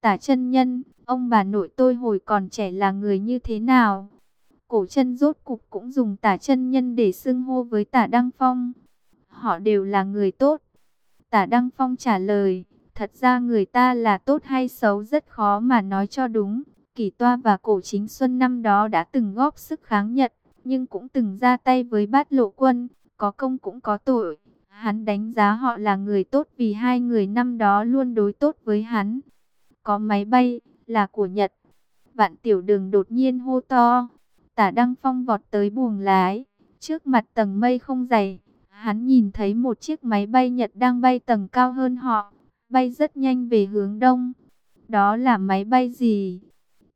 Tả chân nhân, ông bà nội tôi hồi còn trẻ là người như thế nào? Cổ chân rốt cục cũng dùng tả chân nhân để xưng hô với tả Đăng Phong. Họ đều là người tốt. Tả Đăng Phong trả lời, thật ra người ta là tốt hay xấu rất khó mà nói cho đúng. Kỳ Toa và Cổ Chính Xuân năm đó đã từng góp sức kháng Nhật, nhưng cũng từng ra tay với bát lộ quân, có công cũng có tội. Hắn đánh giá họ là người tốt vì hai người năm đó luôn đối tốt với hắn. Có máy bay, là của Nhật. Vạn tiểu đường đột nhiên hô to. Tả Đăng Phong vọt tới buồng lái. Trước mặt tầng mây không dày. Hắn nhìn thấy một chiếc máy bay Nhật đang bay tầng cao hơn họ. Bay rất nhanh về hướng đông. Đó là máy bay gì?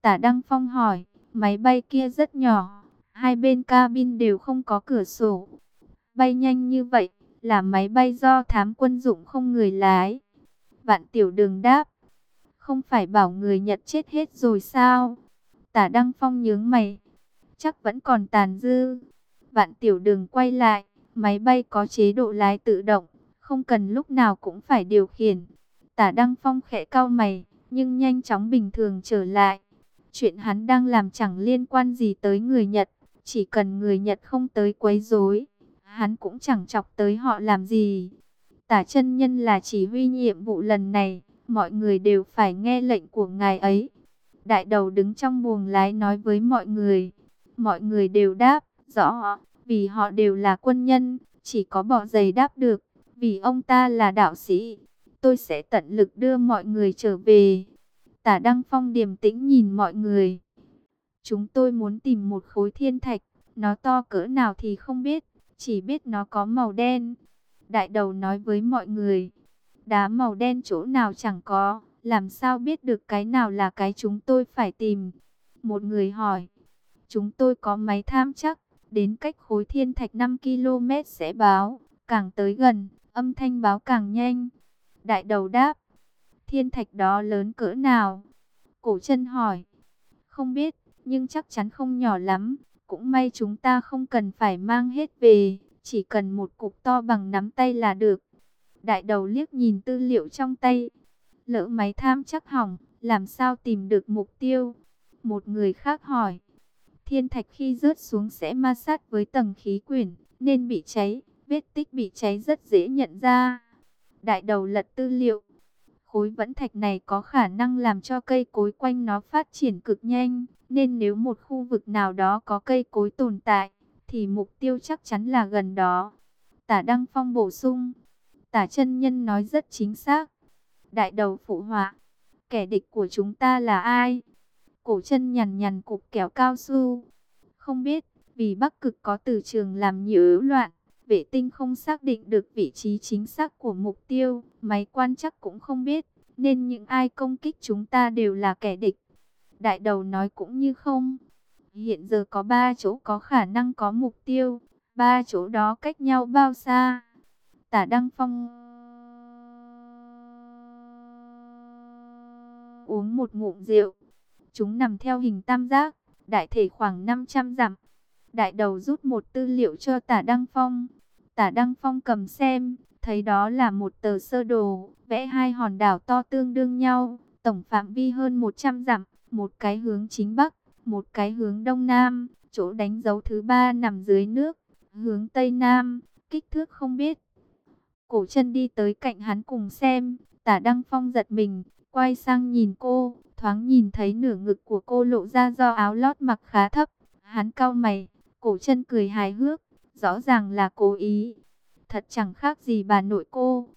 Tả Đăng Phong hỏi. Máy bay kia rất nhỏ. Hai bên cabin đều không có cửa sổ. Bay nhanh như vậy là máy bay do thám quân dụng không người lái. Vạn tiểu đường đáp. Không phải bảo người Nhật chết hết rồi sao? Tả Đăng Phong nhướng mày. Chắc vẫn còn tàn dư. Vạn tiểu đường quay lại. Máy bay có chế độ lái tự động. Không cần lúc nào cũng phải điều khiển. Tả Đăng Phong khẽ cau mày. Nhưng nhanh chóng bình thường trở lại. Chuyện hắn đang làm chẳng liên quan gì tới người Nhật. Chỉ cần người Nhật không tới quấy rối, hắn cũng chẳng chọc tới họ làm gì. Tả chân nhân là chỉ huy nhiệm vụ lần này, mọi người đều phải nghe lệnh của ngài ấy. Đại đầu đứng trong buồng lái nói với mọi người. Mọi người đều đáp, rõ, vì họ đều là quân nhân, chỉ có bỏ giày đáp được, vì ông ta là đạo sĩ. Tôi sẽ tận lực đưa mọi người trở về. Tả Đăng Phong điềm tĩnh nhìn mọi người. Chúng tôi muốn tìm một khối thiên thạch, nó to cỡ nào thì không biết, chỉ biết nó có màu đen. Đại đầu nói với mọi người, đá màu đen chỗ nào chẳng có, làm sao biết được cái nào là cái chúng tôi phải tìm. Một người hỏi, chúng tôi có máy tham chắc, đến cách khối thiên thạch 5 km sẽ báo, càng tới gần, âm thanh báo càng nhanh. Đại đầu đáp, thiên thạch đó lớn cỡ nào? Cổ chân hỏi, không biết, nhưng chắc chắn không nhỏ lắm. Cũng may chúng ta không cần phải mang hết về, chỉ cần một cục to bằng nắm tay là được. Đại đầu liếc nhìn tư liệu trong tay. Lỡ máy tham chắc hỏng, làm sao tìm được mục tiêu? Một người khác hỏi. Thiên thạch khi rớt xuống sẽ ma sát với tầng khí quyển, nên bị cháy. Vết tích bị cháy rất dễ nhận ra. Đại đầu lật tư liệu. Khối vẫn thạch này có khả năng làm cho cây cối quanh nó phát triển cực nhanh. Nên nếu một khu vực nào đó có cây cối tồn tại, thì mục tiêu chắc chắn là gần đó. Tả Đăng Phong bổ sung. Tả chân nhân nói rất chính xác. Đại đầu phụ họa. Kẻ địch của chúng ta là ai? Cổ chân nhằn nhằn cục kéo cao su. Không biết, vì Bắc Cực có từ trường làm nhiễu loạn. Vệ tinh không xác định được vị trí chính xác của mục tiêu. Máy quan chắc cũng không biết. Nên những ai công kích chúng ta đều là kẻ địch. Đại đầu nói cũng như không. Hiện giờ có ba chỗ có khả năng có mục tiêu. Ba chỗ đó cách nhau bao xa? Tả Đăng Phong uống một ngụm rượu. Chúng nằm theo hình tam giác, đại thể khoảng 500 dặm. Đại đầu rút một tư liệu cho tả Đăng Phong. Tả Đăng Phong cầm xem, thấy đó là một tờ sơ đồ, vẽ hai hòn đảo to tương đương nhau, tổng phạm vi hơn 100 dặm một cái hướng chính bắc, một cái hướng đông nam, chỗ đánh dấu thứ ba nằm dưới nước, hướng tây nam, kích thước không biết. Cổ chân đi tới cạnh hắn cùng xem, tả Đăng Phong giật mình, quay sang nhìn cô, thoáng nhìn thấy nửa ngực của cô lộ ra do áo lót mặc khá thấp. Hắn cau mày, cổ chân cười hài hước, rõ ràng là cố ý. Thật chẳng khác gì bà nội cô.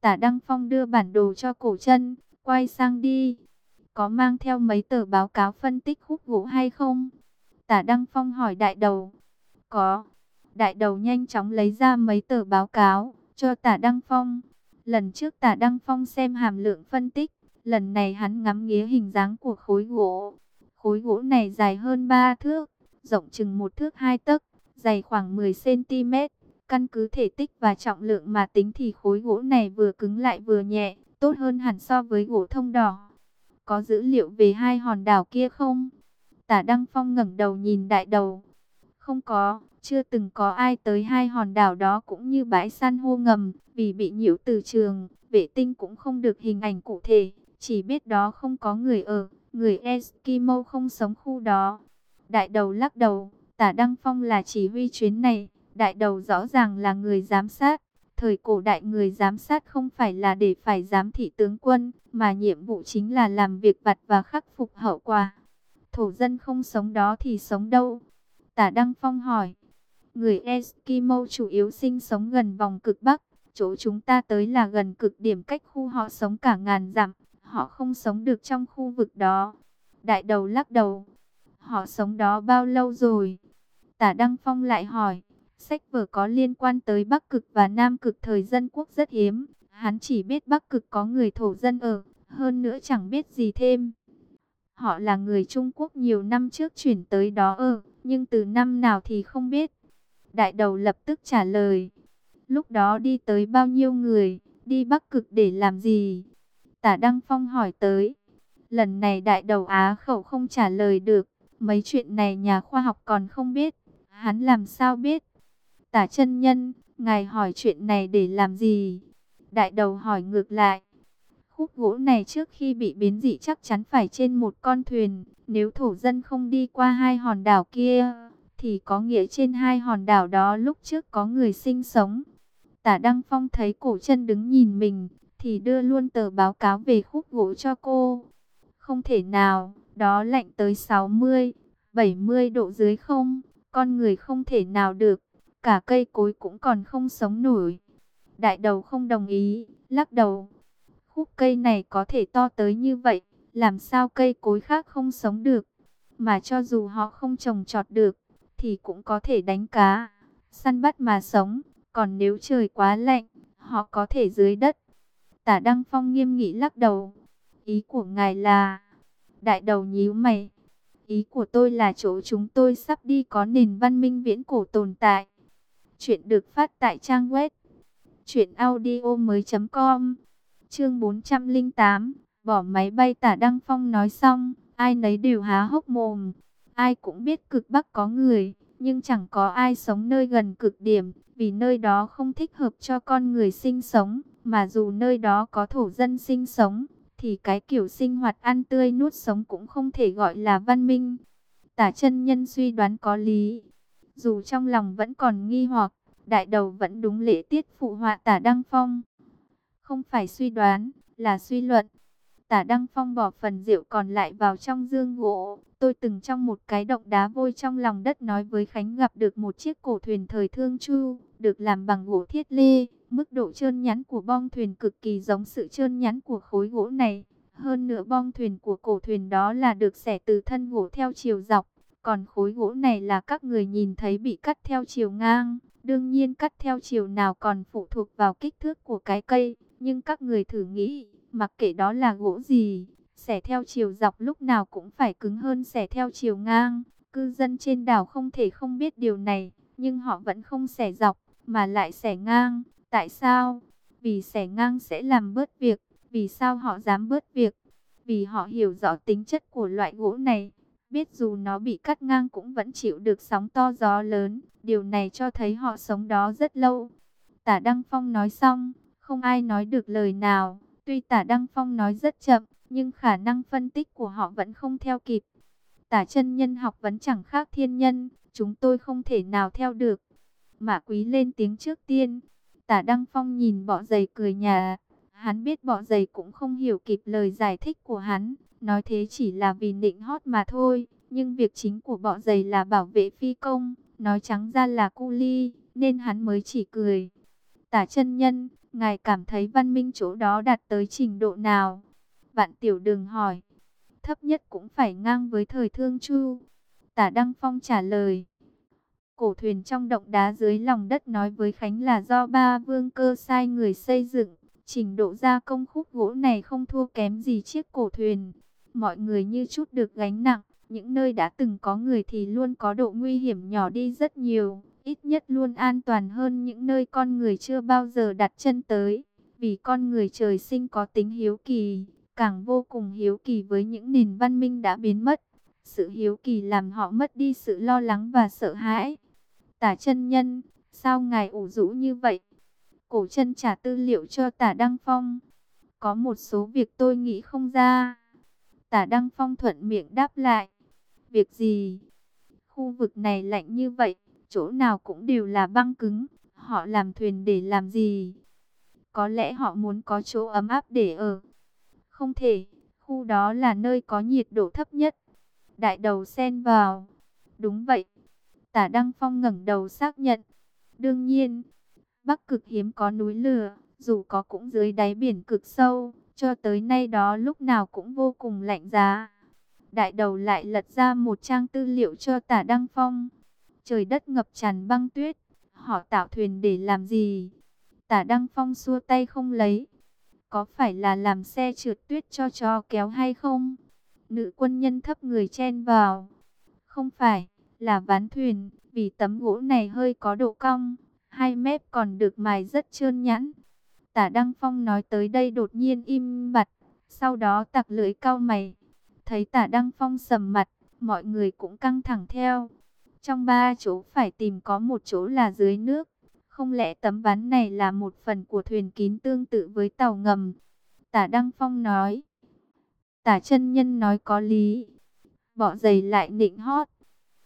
Tả Đăng Phong đưa bản đồ cho cổ chân, quay sang đi có mang theo mấy tờ báo cáo phân tích khúc gỗ hay không? Tả Đăng Phong hỏi đại đầu. Có. Đại đầu nhanh chóng lấy ra mấy tờ báo cáo, cho tả Đăng Phong. Lần trước tả Đăng Phong xem hàm lượng phân tích, lần này hắn ngắm nghía hình dáng của khối gỗ. Khối gỗ này dài hơn 3 thước, rộng chừng một thước 2 tấc, dày khoảng 10cm. Căn cứ thể tích và trọng lượng mà tính thì khối gỗ này vừa cứng lại vừa nhẹ, tốt hơn hẳn so với gỗ thông đỏ. Có dữ liệu về hai hòn đảo kia không? Tả Đăng Phong ngẩng đầu nhìn đại đầu. Không có, chưa từng có ai tới hai hòn đảo đó cũng như bãi san hô ngầm, vì bị nhiễu từ trường, vệ tinh cũng không được hình ảnh cụ thể, chỉ biết đó không có người ở, người Eskimo không sống khu đó. Đại đầu lắc đầu, tả Đăng Phong là chỉ huy chuyến này, đại đầu rõ ràng là người giám sát. Thời cổ đại người giám sát không phải là để phải giám thị tướng quân, mà nhiệm vụ chính là làm việc vặt và khắc phục hậu quả. Thổ dân không sống đó thì sống đâu? Tả Đăng Phong hỏi. Người Eskimo chủ yếu sinh sống gần vòng cực Bắc, chỗ chúng ta tới là gần cực điểm cách khu họ sống cả ngàn dặm, họ không sống được trong khu vực đó. Đại đầu lắc đầu, họ sống đó bao lâu rồi? Tả Đăng Phong lại hỏi, sách vở có liên quan tới Bắc Cực và Nam Cực thời dân quốc rất hiếm, hắn chỉ biết Bắc Cực có người thổ dân ở, hơn nữa chẳng biết gì thêm. Họ là người Trung Quốc nhiều năm trước chuyển tới đó ở, nhưng từ năm nào thì không biết. Đại đầu lập tức trả lời. Lúc đó đi tới bao nhiêu người, đi Bắc Cực để làm gì? Tả Đăng Phong hỏi tới. Lần này đại đầu Á khẩu không trả lời được. Mấy chuyện này nhà khoa học còn không biết. Hắn làm sao biết? Tả chân nhân, ngài hỏi chuyện này để làm gì? Đại đầu hỏi ngược lại. Khúc gỗ này trước khi bị biến dị chắc chắn phải trên một con thuyền. Nếu thổ dân không đi qua hai hòn đảo kia, thì có nghĩa trên hai hòn đảo đó lúc trước có người sinh sống. Tả Đăng Phong thấy cổ chân đứng nhìn mình, thì đưa luôn tờ báo cáo về khúc gỗ cho cô. Không thể nào, đó lạnh tới 60, 70 độ dưới không, con người không thể nào được, cả cây cối cũng còn không sống nổi. Đại đầu không đồng ý, lắc đầu. Khúc cây này có thể to tới như vậy, làm sao cây cối khác không sống được. Mà cho dù họ không trồng trọt được, thì cũng có thể đánh cá, săn bắt mà sống. Còn nếu trời quá lạnh, họ có thể dưới đất. Tả Đăng Phong nghiêm nghị lắc đầu. Ý của ngài là... Đại đầu nhíu mày. Ý của tôi là chỗ chúng tôi sắp đi có nền văn minh viễn cổ tồn tại. Chuyện được phát tại trang web. Chuyện audio mới com. Chương 408. Bỏ máy bay tả Đăng Phong nói xong. Ai nấy đều há hốc mồm. Ai cũng biết cực Bắc có người. Nhưng chẳng có ai sống nơi gần cực điểm vì nơi đó không thích hợp cho con người sinh sống, mà dù nơi đó có thổ dân sinh sống, thì cái kiểu sinh hoạt ăn tươi nuốt sống cũng không thể gọi là văn minh. Tả chân nhân suy đoán có lý, dù trong lòng vẫn còn nghi hoặc, đại đầu vẫn đúng lễ tiết phụ họa tả Đăng Phong. Không phải suy đoán, là suy luận. Tả Đăng Phong bỏ phần rượu còn lại vào trong dương gỗ. Tôi từng trong một cái động đá vôi trong lòng đất nói với Khánh gặp được một chiếc cổ thuyền thời thương chu, được làm bằng gỗ thiết lê. Mức độ trơn nhắn của bong thuyền cực kỳ giống sự trơn nhắn của khối gỗ này. Hơn nữa bong thuyền của cổ thuyền đó là được xẻ từ thân gỗ theo chiều dọc. Còn khối gỗ này là các người nhìn thấy bị cắt theo chiều ngang. Đương nhiên cắt theo chiều nào còn phụ thuộc vào kích thước của cái cây. Nhưng các người thử nghĩ, mặc kệ đó là gỗ gì, xẻ theo chiều dọc lúc nào cũng phải cứng hơn xẻ theo chiều ngang. Cư dân trên đảo không thể không biết điều này, nhưng họ vẫn không xẻ dọc, mà lại xẻ ngang. Tại sao? Vì xẻ ngang sẽ làm bớt việc. Vì sao họ dám bớt việc? Vì họ hiểu rõ tính chất của loại gỗ này. Biết dù nó bị cắt ngang cũng vẫn chịu được sóng to gió lớn. Điều này cho thấy họ sống đó rất lâu. Tả Đăng Phong nói xong, không ai nói được lời nào. Tuy tả Đăng Phong nói rất chậm, nhưng khả năng phân tích của họ vẫn không theo kịp. Tả chân nhân học vẫn chẳng khác thiên nhân, chúng tôi không thể nào theo được. Mã quý lên tiếng trước tiên. Tả Đăng Phong nhìn bọ giày cười nhà. Hắn biết bọ giày cũng không hiểu kịp lời giải thích của hắn. Nói thế chỉ là vì nịnh hót mà thôi. Nhưng việc chính của bọ giày là bảo vệ phi công. Nói trắng ra là cu ly. Nên hắn mới chỉ cười. Tả chân nhân, ngài cảm thấy văn minh chỗ đó đạt tới trình độ nào? Vạn tiểu đừng hỏi. Thấp nhất cũng phải ngang với thời thương chu. Tả Đăng Phong trả lời. Cổ thuyền trong động đá dưới lòng đất nói với Khánh là do ba vương cơ sai người xây dựng. Trình độ gia công khúc gỗ này không thua kém gì chiếc cổ thuyền. Mọi người như chút được gánh nặng. Những nơi đã từng có người thì luôn có độ nguy hiểm nhỏ đi rất nhiều. Ít nhất luôn an toàn hơn những nơi con người chưa bao giờ đặt chân tới. Vì con người trời sinh có tính hiếu kỳ, càng vô cùng hiếu kỳ với những nền văn minh đã biến mất. Sự hiếu kỳ làm họ mất đi sự lo lắng và sợ hãi. Tả chân nhân, sao ngài ủ rũ như vậy? Cổ chân trả tư liệu cho tả Đăng Phong. Có một số việc tôi nghĩ không ra. Tả Đăng Phong thuận miệng đáp lại. Việc gì? Khu vực này lạnh như vậy, chỗ nào cũng đều là băng cứng. Họ làm thuyền để làm gì? Có lẽ họ muốn có chỗ ấm áp để ở. Không thể, khu đó là nơi có nhiệt độ thấp nhất. Đại đầu xen vào. Đúng vậy. Tả Đăng Phong ngẩng đầu xác nhận. Đương nhiên, Bắc cực hiếm có núi lửa, dù có cũng dưới đáy biển cực sâu, cho tới nay đó lúc nào cũng vô cùng lạnh giá. Đại đầu lại lật ra một trang tư liệu cho tả Đăng Phong. Trời đất ngập tràn băng tuyết, họ tạo thuyền để làm gì? Tả Đăng Phong xua tay không lấy. Có phải là làm xe trượt tuyết cho chó kéo hay không? Nữ quân nhân thấp người chen vào. Không phải, là ván thuyền, vì tấm gỗ này hơi có độ cong, hai mép còn được mài rất trơn nhẵn. Tả Đăng Phong nói tới đây đột nhiên im bặt, sau đó tặc lưỡi cao mày. Thấy tả Đăng Phong sầm mặt, mọi người cũng căng thẳng theo. Trong ba chỗ phải tìm có một chỗ là dưới nước. Không lẽ tấm ván này là một phần của thuyền kín tương tự với tàu ngầm? Tả Đăng Phong nói. Tả chân nhân nói có lý. Bỏ giày lại nịnh hót.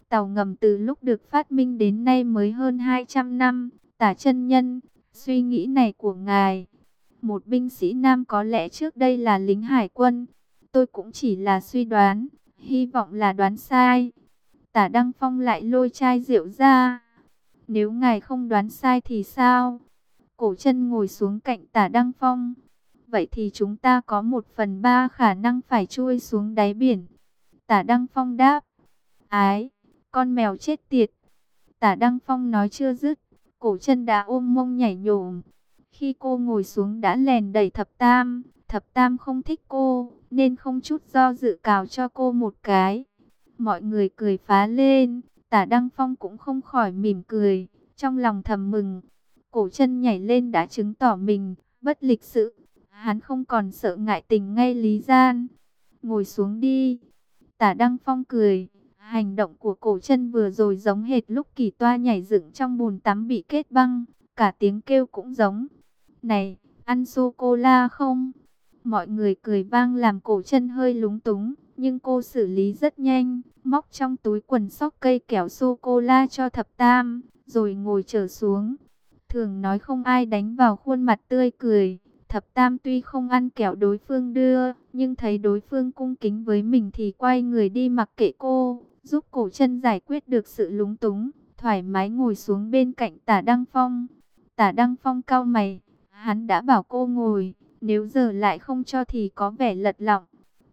Tàu ngầm từ lúc được phát minh đến nay mới hơn 200 năm. Tả chân nhân, suy nghĩ này của ngài. Một binh sĩ nam có lẽ trước đây là lính hải quân. Tôi cũng chỉ là suy đoán, hy vọng là đoán sai. Tả Đăng Phong lại lôi chai rượu ra. Nếu ngài không đoán sai thì sao? Cổ chân ngồi xuống cạnh tả Đăng Phong. Vậy thì chúng ta có một phần ba khả năng phải chui xuống đáy biển. Tả Đăng Phong đáp. Ái, con mèo chết tiệt. Tả Đăng Phong nói chưa dứt. Cổ chân đã ôm mông nhảy nhổm. Khi cô ngồi xuống đã lèn đẩy thập tam. Thập tam không thích cô, nên không chút do dự cào cho cô một cái. Mọi người cười phá lên, tả Đăng Phong cũng không khỏi mỉm cười, trong lòng thầm mừng. Cổ chân nhảy lên đã chứng tỏ mình, bất lịch sự. Hắn không còn sợ ngại tình ngay lý gian. Ngồi xuống đi. Tả Đăng Phong cười. Hành động của cổ chân vừa rồi giống hệt lúc kỳ toa nhảy dựng trong bùn tắm bị kết băng. Cả tiếng kêu cũng giống. Này, ăn sô-cô-la không? Mọi người cười vang làm cổ chân hơi lúng túng. Nhưng cô xử lý rất nhanh. Móc trong túi quần sóc cây kẹo sô-cô-la cho thập tam. Rồi ngồi trở xuống. Thường nói không ai đánh vào khuôn mặt tươi cười. Thập Tam tuy không ăn kẹo đối phương đưa, nhưng thấy đối phương cung kính với mình thì quay người đi mặc kệ cô, giúp cổ chân giải quyết được sự lúng túng, thoải mái ngồi xuống bên cạnh tả Đăng Phong. Tả Đăng Phong cao mày, hắn đã bảo cô ngồi, nếu giờ lại không cho thì có vẻ lật lọng.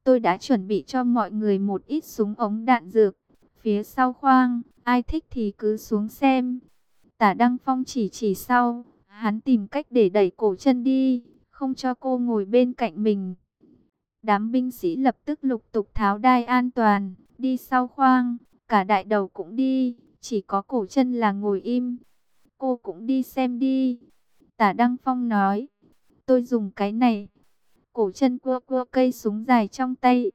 Tôi đã chuẩn bị cho mọi người một ít súng ống đạn dược, phía sau khoang, ai thích thì cứ xuống xem. Tả Đăng Phong chỉ chỉ sau, hắn tìm cách để đẩy cổ chân đi không cho cô ngồi bên cạnh mình. Đám binh sĩ lập tức lục tục tháo đai an toàn, đi sau khoang, cả đại đầu cũng đi, chỉ có cổ chân là ngồi im. Cô cũng đi xem đi. Tả Đăng Phong nói, tôi dùng cái này. Cổ chân cua cua cây súng dài trong tay.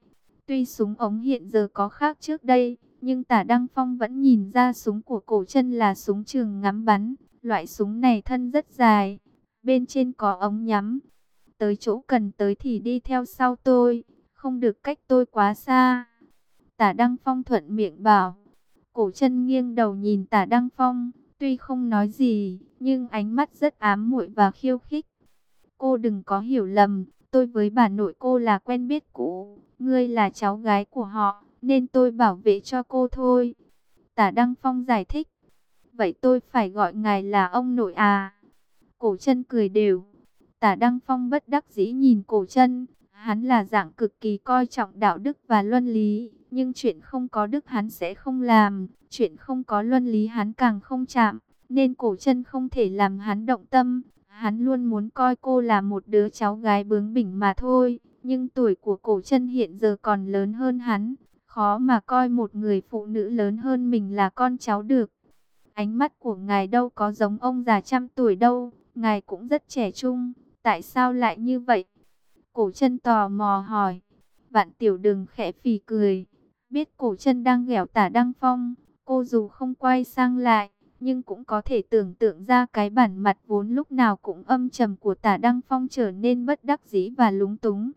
Tuy súng ống hiện giờ có khác trước đây, nhưng tả Đăng Phong vẫn nhìn ra súng của cổ chân là súng trường ngắm bắn. Loại súng này thân rất dài, bên trên có ống nhắm. Tới chỗ cần tới thì đi theo sau tôi, không được cách tôi quá xa. Tả Đăng Phong thuận miệng bảo. Cổ chân nghiêng đầu nhìn tả Đăng Phong, tuy không nói gì, nhưng ánh mắt rất ám muội và khiêu khích. Cô đừng có hiểu lầm, tôi với bà nội cô là quen biết cũ, ngươi là cháu gái của họ, nên tôi bảo vệ cho cô thôi. Tả Đăng Phong giải thích. Vậy tôi phải gọi ngài là ông nội à? Cổ chân cười đều. Tả Đăng Phong bất đắc dĩ nhìn cổ chân. Hắn là dạng cực kỳ coi trọng đạo đức và luân lý. Nhưng chuyện không có đức hắn sẽ không làm. Chuyện không có luân lý hắn càng không chạm. Nên cổ chân không thể làm hắn động tâm. Hắn luôn muốn coi cô là một đứa cháu gái bướng bỉnh mà thôi. Nhưng tuổi của cổ chân hiện giờ còn lớn hơn hắn. Khó mà coi một người phụ nữ lớn hơn mình là con cháu được. Ánh mắt của ngài đâu có giống ông già trăm tuổi đâu. Ngài cũng rất trẻ trung. Tại sao lại như vậy? Cổ chân tò mò hỏi. Vạn tiểu đừng khẽ phì cười. Biết cổ chân đang ghẻo tả Đăng Phong. Cô dù không quay sang lại nhưng cũng có thể tưởng tượng ra cái bản mặt vốn lúc nào cũng âm trầm của tả Đăng Phong trở nên bất đắc dĩ và lúng túng.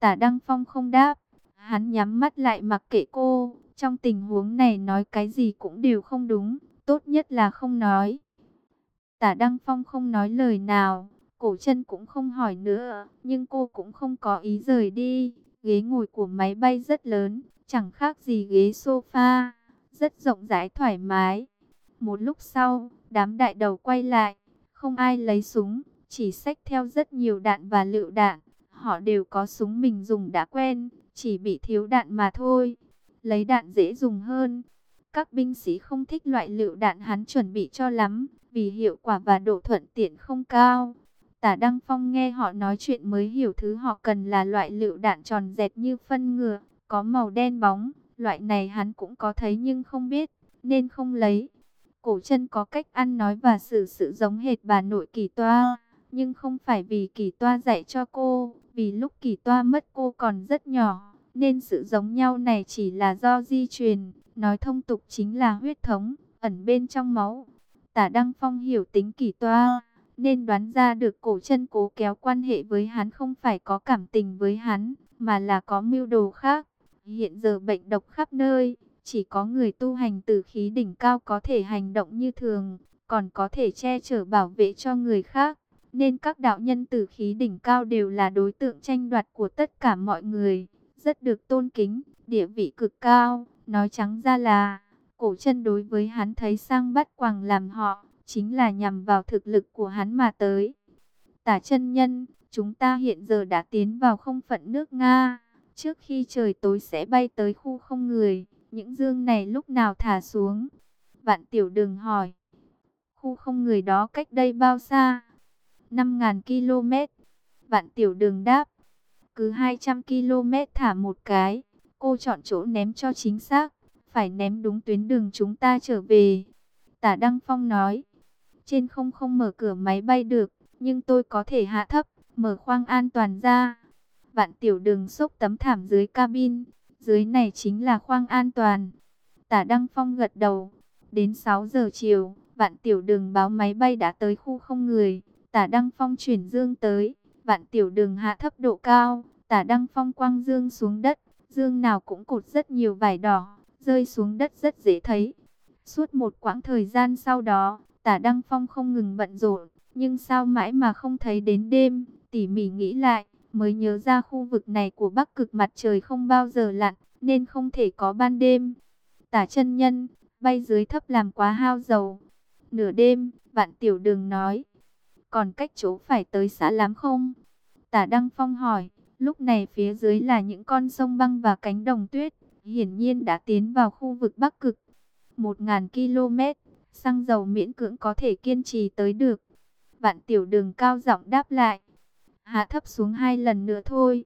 Tả Đăng Phong không đáp, hắn nhắm mắt lại mặc kệ cô, trong tình huống này nói cái gì cũng đều không đúng, tốt nhất là không nói. Tả Đăng Phong không nói lời nào, cổ chân cũng không hỏi nữa, nhưng cô cũng không có ý rời đi. Ghế ngồi của máy bay rất lớn, chẳng khác gì ghế sofa, rất rộng rãi thoải mái. Một lúc sau, đám đại đầu quay lại, không ai lấy súng, chỉ xách theo rất nhiều đạn và lựu đạn. Họ đều có súng mình dùng đã quen, chỉ bị thiếu đạn mà thôi. Lấy đạn dễ dùng hơn. Các binh sĩ không thích loại lựu đạn hắn chuẩn bị cho lắm, vì hiệu quả và độ thuận tiện không cao. Tả Đăng Phong nghe họ nói chuyện mới hiểu thứ họ cần là loại lựu đạn tròn dẹt như phân ngựa, có màu đen bóng. Loại này hắn cũng có thấy nhưng không biết, nên không lấy. Cổ chân có cách ăn nói và xử sự giống hệt bà nội kỳ toa, nhưng không phải vì kỳ toa dạy cho cô, vì lúc kỳ toa mất cô còn rất nhỏ, nên sự giống nhau này chỉ là do di truyền, nói thông tục chính là huyết thống, ẩn bên trong máu. Tả Đăng Phong hiểu tính kỳ toa, nên đoán ra được cổ chân cố kéo quan hệ với hắn không phải có cảm tình với hắn, mà là có mưu đồ khác. Hiện giờ bệnh độc khắp nơi, chỉ có người tu hành từ khí đỉnh cao có thể hành động như thường, còn có thể che chở bảo vệ cho người khác. Nên các đạo nhân từ khí đỉnh cao đều là đối tượng tranh đoạt của tất cả mọi người, rất được tôn kính, địa vị cực cao. Nói trắng ra là, cổ chân đối với hắn thấy sang bắt quàng làm họ, chính là nhằm vào thực lực của hắn mà tới. Tả chân nhân, chúng ta hiện giờ đã tiến vào không phận nước Nga, trước khi trời tối sẽ bay tới khu không người. Những dương này lúc nào thả xuống? Vạn tiểu đường hỏi. Khu không người đó cách đây bao xa? 5.000 km. Vạn tiểu đường đáp. Cứ 200 km thả một cái. Cô chọn chỗ ném cho chính xác. Phải ném đúng tuyến đường chúng ta trở về. Tả Đăng Phong nói. Trên không không mở cửa máy bay được. Nhưng tôi có thể hạ thấp. Mở khoang an toàn ra. Vạn tiểu đường xốc tấm thảm dưới cabin. Dưới này chính là khoang an toàn. Tả Đăng Phong gật đầu. Đến 6 giờ chiều, vạn tiểu đường báo máy bay đã tới khu không người. Tả Đăng Phong chuyển dương tới. Vạn tiểu đường hạ thấp độ cao. Tả Đăng Phong quăng dương xuống đất. Dương nào cũng cột rất nhiều vải đỏ. Rơi xuống đất rất dễ thấy. Suốt một quãng thời gian sau đó, tả Đăng Phong không ngừng bận rộn. Nhưng sao mãi mà không thấy đến đêm, tỉ mỉ nghĩ lại, mới nhớ ra khu vực này của Bắc Cực mặt trời không bao giờ lặn, nên không thể có ban đêm. Tả chân nhân, bay dưới thấp làm quá hao dầu. Nửa đêm, vạn tiểu đường nói, còn cách chỗ phải tới xã lắm không? Tả Đăng Phong hỏi, lúc này phía dưới là những con sông băng và cánh đồng tuyết, hiển nhiên đã tiến vào khu vực Bắc Cực. Một ngàn km, xăng dầu miễn cưỡng có thể kiên trì tới được. Vạn tiểu đường cao giọng đáp lại, hạ thấp xuống hai lần nữa thôi.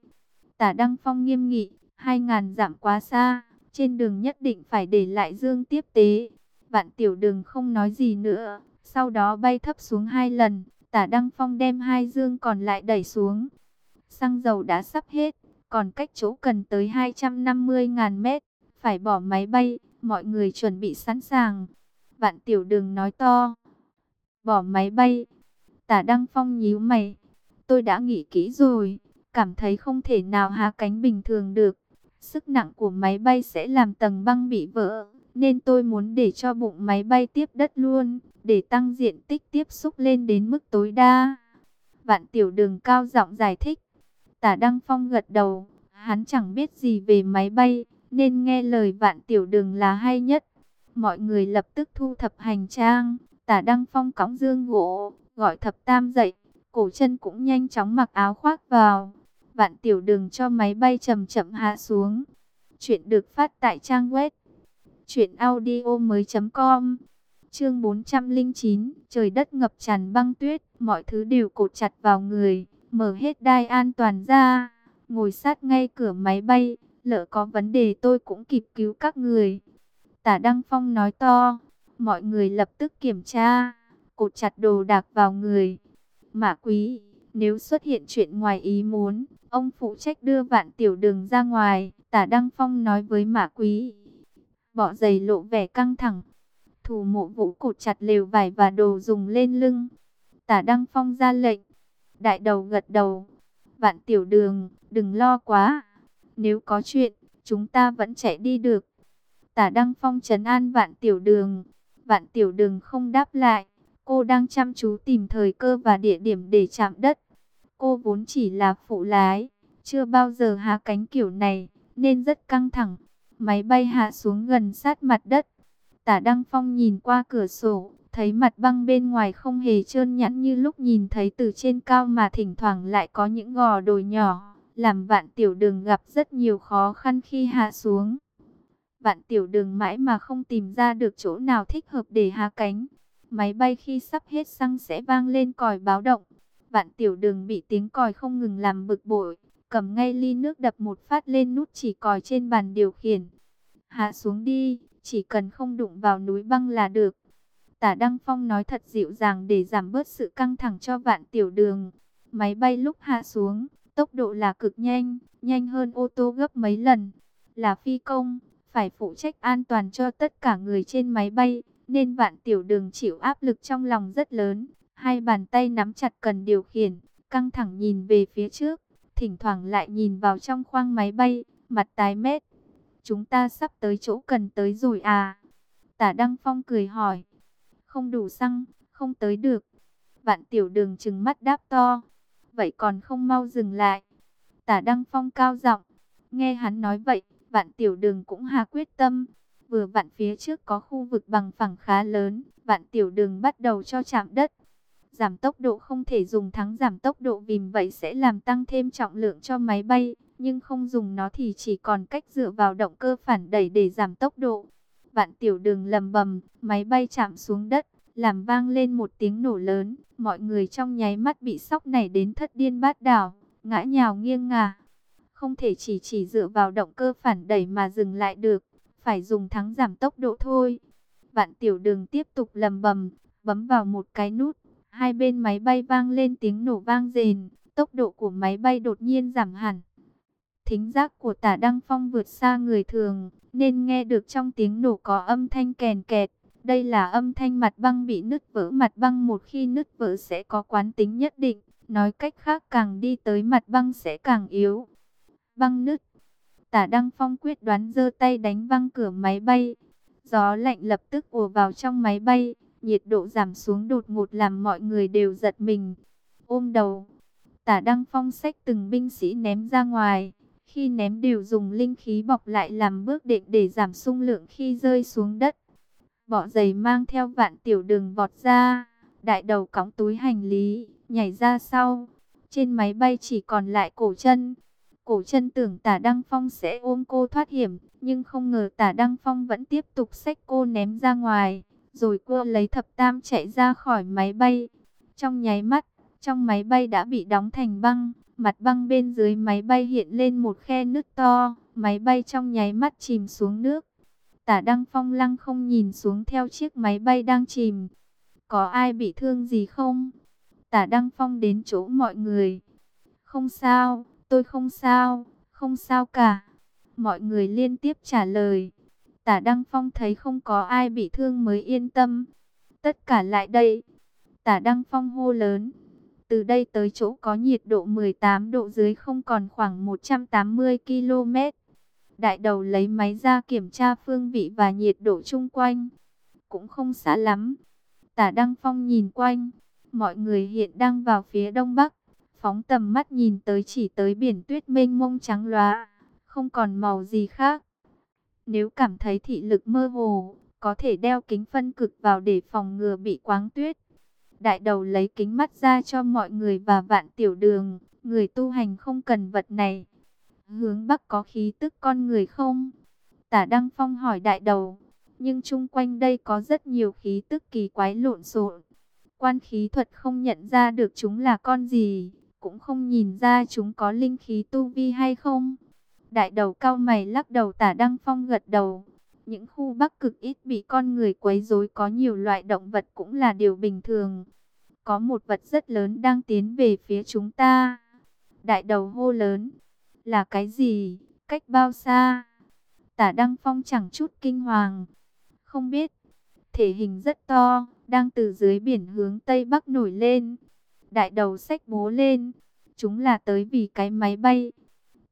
Tả Đăng Phong nghiêm nghị, hai ngàn giảm quá xa, trên đường nhất định phải để lại dương tiếp tế. Vạn tiểu đường không nói gì nữa, sau đó bay thấp xuống hai lần, tả Đăng Phong đem hai dương còn lại đẩy xuống. Xăng dầu đã sắp hết, còn cách chỗ cần tới 250.000 mét, phải bỏ máy bay, mọi người chuẩn bị sẵn sàng. Vạn tiểu đường nói to, bỏ máy bay, tả Đăng Phong nhíu mày, Tôi đã nghĩ kỹ rồi, cảm thấy không thể nào hạ cánh bình thường được. Sức nặng của máy bay sẽ làm tầng băng bị vỡ, nên tôi muốn để cho bụng máy bay tiếp đất luôn, để tăng diện tích tiếp xúc lên đến mức tối đa. Vạn tiểu đường cao giọng giải thích. Tả Đăng Phong gật đầu, hắn chẳng biết gì về máy bay, nên nghe lời vạn tiểu đường là hay nhất. Mọi người lập tức thu thập hành trang, tả Đăng Phong cõng dương gỗ, gọi thập tam dậy. Cổ chân cũng nhanh chóng mặc áo khoác vào. Vạn tiểu đường cho máy bay chậm chậm hạ xuống. Chuyện được phát tại trang web. Chuyện audio mới com. Chương 409. Trời đất ngập tràn băng tuyết. Mọi thứ đều cột chặt vào người. Mở hết đai an toàn ra. Ngồi sát ngay cửa máy bay. Lỡ có vấn đề tôi cũng kịp cứu các người. Tả Đăng Phong nói to. Mọi người lập tức kiểm tra. Cột chặt đồ đạc vào người Mã quý, nếu xuất hiện chuyện ngoài ý muốn, ông phụ trách đưa vạn tiểu đường ra ngoài, tả Đăng Phong nói với Mã quý. Bỏ giày lộ vẻ căng thẳng. Thủ mộ vũ cột chặt lều vải và đồ dùng lên lưng. Tả Đăng Phong ra lệnh. Đại đầu gật đầu. Vạn tiểu đường, đừng lo quá. Nếu có chuyện, chúng ta vẫn chạy đi được. Tả Đăng Phong trấn an vạn tiểu đường. Vạn tiểu đường không đáp lại. Cô đang chăm chú tìm thời cơ và địa điểm để chạm đất. Cô vốn chỉ là phụ lái, chưa bao giờ hạ cánh kiểu này, nên rất căng thẳng. Máy bay hạ xuống gần sát mặt đất. Tả Đăng Phong nhìn qua cửa sổ, thấy mặt băng bên ngoài không hề trơn nhẵn như lúc nhìn thấy từ trên cao mà thỉnh thoảng lại có những gò đồi nhỏ, làm vạn tiểu đường gặp rất nhiều khó khăn khi hạ xuống. Vạn tiểu đường mãi mà không tìm ra được chỗ nào thích hợp để hạ cánh. Máy bay khi sắp hết xăng sẽ vang lên còi báo động. Vạn tiểu đường bị tiếng còi không ngừng làm bực bội, cầm ngay ly nước đập một phát lên nút chỉ còi trên bàn điều khiển. Hạ xuống đi, chỉ cần không đụng vào núi băng là được. Tả Đăng Phong nói thật dịu dàng để giảm bớt sự căng thẳng cho vạn tiểu đường. Máy bay lúc hạ xuống, tốc độ là cực nhanh, nhanh hơn ô tô gấp mấy lần. Là phi công, phải phụ trách an toàn cho tất cả người trên máy bay, nên vạn tiểu đường chịu áp lực trong lòng rất lớn. Hai bàn tay nắm chặt cần điều khiển, căng thẳng nhìn về phía trước, thỉnh thoảng lại nhìn vào trong khoang máy bay, mặt tái mét. Chúng ta sắp tới chỗ cần tới rồi à? Tả Đăng Phong cười hỏi. Không đủ xăng, không tới được. Vạn tiểu đường trừng mắt đáp to. Vậy còn không mau dừng lại. Tả Đăng Phong cao giọng. Nghe hắn nói vậy, vạn tiểu đường cũng hà quyết tâm. Vừa vặn phía trước có khu vực bằng phẳng khá lớn, vạn tiểu đường bắt đầu cho chạm đất. Giảm tốc độ không thể dùng thắng giảm tốc độ vì vậy sẽ làm tăng thêm trọng lượng cho máy bay, nhưng không dùng nó thì chỉ còn cách dựa vào động cơ phản đẩy để giảm tốc độ. Vạn tiểu đường lầm bầm, máy bay chạm xuống đất, làm vang lên một tiếng nổ lớn, mọi người trong nháy mắt bị sóc này đến thất điên bát đảo, ngã nhào nghiêng ngả. Không thể chỉ chỉ dựa vào động cơ phản đẩy mà dừng lại được, phải dùng thắng giảm tốc độ thôi. Vạn tiểu đường tiếp tục lầm bầm, bấm vào một cái nút, hai bên máy bay vang lên tiếng nổ vang rền, tốc độ của máy bay đột nhiên giảm hẳn. Thính giác của tả Đăng Phong vượt xa người thường, nên nghe được trong tiếng nổ có âm thanh kèn kẹt. Đây là âm thanh mặt băng bị nứt vỡ. Mặt băng một khi nứt vỡ sẽ có quán tính nhất định. Nói cách khác càng đi tới mặt băng sẽ càng yếu. Băng nứt. Tả Đăng Phong quyết đoán giơ tay đánh văng cửa máy bay. Gió lạnh lập tức ùa vào trong máy bay. Nhiệt độ giảm xuống đột ngột làm mọi người đều giật mình. Ôm đầu. Tả Đăng Phong xách từng binh sĩ ném ra ngoài. Khi ném đều dùng linh khí bọc lại làm bước đệm để giảm xung lượng khi rơi xuống đất. Bỏ giày mang theo vạn tiểu đường vọt ra. Đại đầu cõng túi hành lý, nhảy ra sau. Trên máy bay chỉ còn lại cổ chân. Cổ chân tưởng tả Đăng Phong sẽ ôm cô thoát hiểm. Nhưng không ngờ tả Đăng Phong vẫn tiếp tục xách cô ném ra ngoài. Rồi cô lấy thập tam chạy ra khỏi máy bay. Trong nháy mắt, trong máy bay đã bị đóng thành băng. Mặt băng bên dưới máy bay hiện lên một khe nứt to, máy bay trong nháy mắt chìm xuống nước. Tả Đăng Phong lăng không nhìn xuống theo chiếc máy bay đang chìm. Có ai bị thương gì không? Tả Đăng Phong đến chỗ mọi người. Không sao, tôi không sao, không sao cả. Mọi người liên tiếp trả lời. Tả Đăng Phong thấy không có ai bị thương mới yên tâm. Tất cả lại đây. Tả Đăng Phong hô lớn. Từ đây tới chỗ có nhiệt độ 18 độ dưới không còn khoảng 180 km. Đại đầu lấy máy ra kiểm tra phương vị và nhiệt độ chung quanh. Cũng không xa lắm. Tả Đăng Phong nhìn quanh. Mọi người hiện đang vào phía đông bắc. Phóng tầm mắt nhìn tới chỉ tới biển tuyết mênh mông trắng loá. Không còn màu gì khác. Nếu cảm thấy thị lực mơ hồ, có thể đeo kính phân cực vào để phòng ngừa bị quáng tuyết. Đại đầu lấy kính mắt ra cho mọi người và vạn tiểu đường. Người tu hành không cần vật này. Hướng Bắc có khí tức con người không? Tả Đăng Phong hỏi đại đầu. Nhưng chung quanh đây có rất nhiều khí tức kỳ quái lộn xộn. Quan khí thuật không nhận ra được chúng là con gì. Cũng không nhìn ra chúng có linh khí tu vi hay không. Đại đầu cao mày lắc đầu tả Đăng Phong gật đầu. Những khu bắc cực ít bị con người quấy rối có nhiều loại động vật cũng là điều bình thường. Có một vật rất lớn đang tiến về phía chúng ta. Đại đầu hô lớn. Là cái gì? Cách bao xa? Tả Đăng Phong chẳng chút kinh hoàng. Không biết. thể hình rất to, đang từ dưới biển hướng Tây Bắc nổi lên. Đại đầu sách bố lên, chúng là tới vì cái máy bay.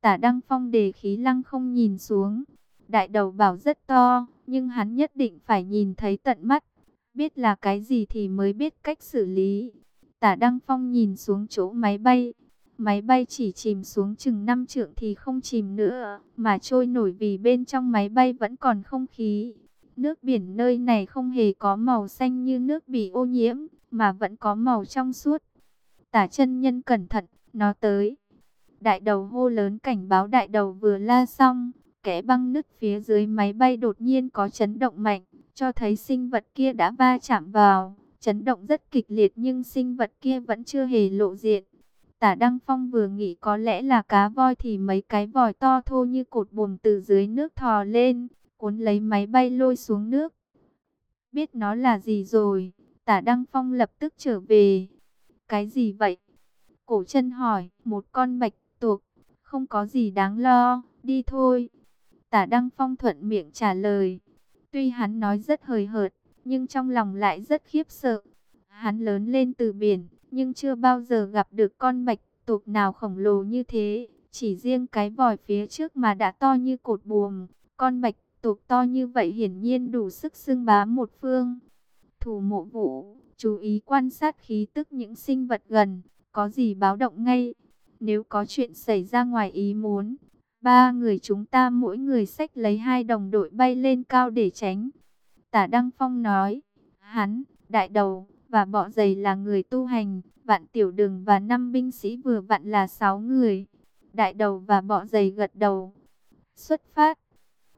Tả Đăng Phong đề khí lăng không nhìn xuống. Đại đầu bảo rất to, nhưng hắn nhất định phải nhìn thấy tận mắt. Biết là cái gì thì mới biết cách xử lý. Tả Đăng Phong nhìn xuống chỗ máy bay. Máy bay chỉ chìm xuống chừng 5 trượng thì không chìm nữa, mà trôi nổi vì bên trong máy bay vẫn còn không khí. Nước biển nơi này không hề có màu xanh như nước bị ô nhiễm, mà vẫn có màu trong suốt. Tả chân nhân cẩn thận, nó tới. Đại đầu hô lớn cảnh báo đại đầu vừa la xong, kẽ băng nứt phía dưới máy bay đột nhiên có chấn động mạnh, cho thấy sinh vật kia đã va chạm vào. Chấn động rất kịch liệt nhưng sinh vật kia vẫn chưa hề lộ diện. Tả Đăng Phong vừa nghĩ có lẽ là cá voi thì mấy cái vòi to thô như cột buồm từ dưới nước thò lên, cuốn lấy máy bay lôi xuống nước. Biết nó là gì rồi, tả Đăng Phong lập tức trở về. Cái gì vậy? Cổ chân hỏi, một con bạch tuộc, không có gì đáng lo, đi thôi. Tả Đăng Phong thuận miệng trả lời. Tuy hắn nói rất hời hợt, nhưng trong lòng lại rất khiếp sợ. Hắn lớn lên từ biển, nhưng chưa bao giờ gặp được con bạch tuộc nào khổng lồ như thế. Chỉ riêng cái vòi phía trước mà đã to như cột buồm, con bạch tuộc to như vậy hiển nhiên đủ sức xưng bá một phương. Thủ mộ vũ, chú ý quan sát khí tức những sinh vật gần, có gì báo động ngay. Nếu có chuyện xảy ra ngoài ý muốn, ba người chúng ta mỗi người xách lấy hai đồng đội bay lên cao để tránh. Tả Đăng Phong nói, hắn, đại đầu, và bọ giày là người tu hành, vạn tiểu đường và năm binh sĩ vừa vặn là sáu người. Đại đầu và bọ giày gật đầu. Xuất phát.